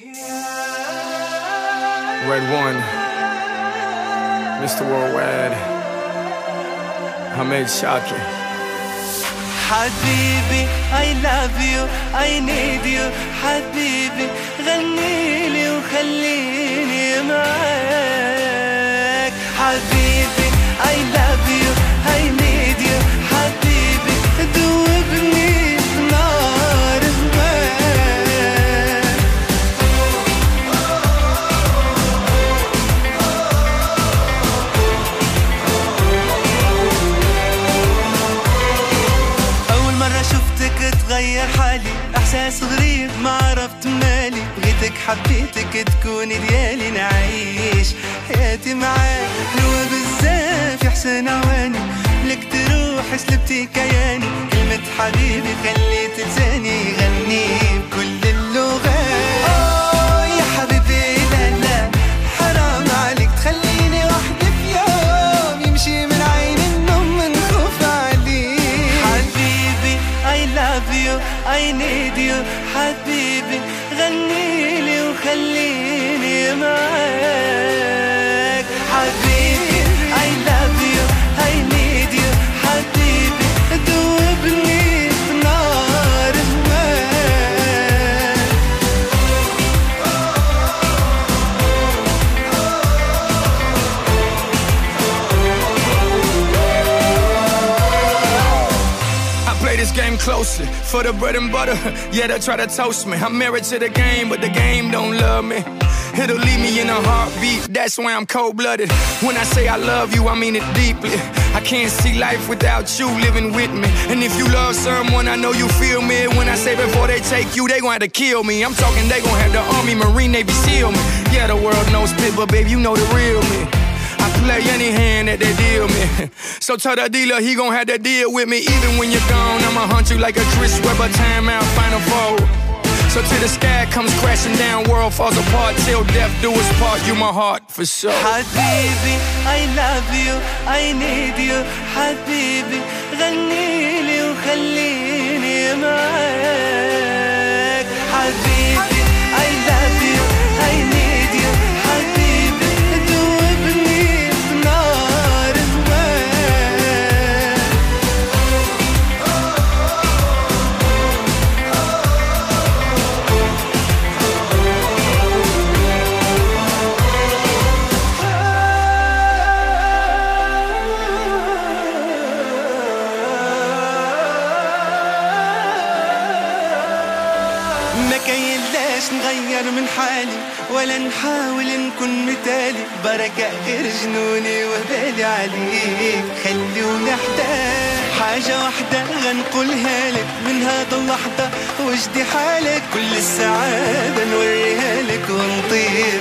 Red One, Mr. Worldwide, Ahmed Chawki. حبيبي I love you, I need you حبيبي غني لي وخليني معاك حبيبي حالي إحساس غريب ما عرفت مالي. بغيتك حبيتك تكوني ديالي نعيش حياتي معاك. حلوة بزاف يا حسين عواني لك تروح سلبتي كياني. كلمة حبيبي خليت لساني يغني بكل I need game closely for the bread and butter. Yeah, they try to toast me. I'm married to the game, but the game don't love me. It'll leave me in a heartbeat. That's why I'm cold blooded. When I say I love you, I mean it deeply. I can't see life without you living with me. And if you love someone, I know you feel me. When I say before they take you, they gon' have to kill me. I'm talking, they gon' have the Army, Marine, Navy SEAL me. Yeah, the world knows spit, but babe, you know the real me. Lay any hand that they deal me. so tell the dealer he gon' have to deal with me. Even when you're gone, I'ma hunt you like a Chris Webber timeout final four. So till the sky comes crashing down, world falls apart. Till death do us part, you my heart for sure. Habibi, I love you, I need you, Habibi. ما كاينلاش نغير من حالي ولا نحاول نكون مثالي. بركة غير جنوني وبالي عليك. خلونا حداك حاجة واحدة غنقولها لك. من هاد اللحظة وجدي حالك. كل السعادة نوريها لك ونطير.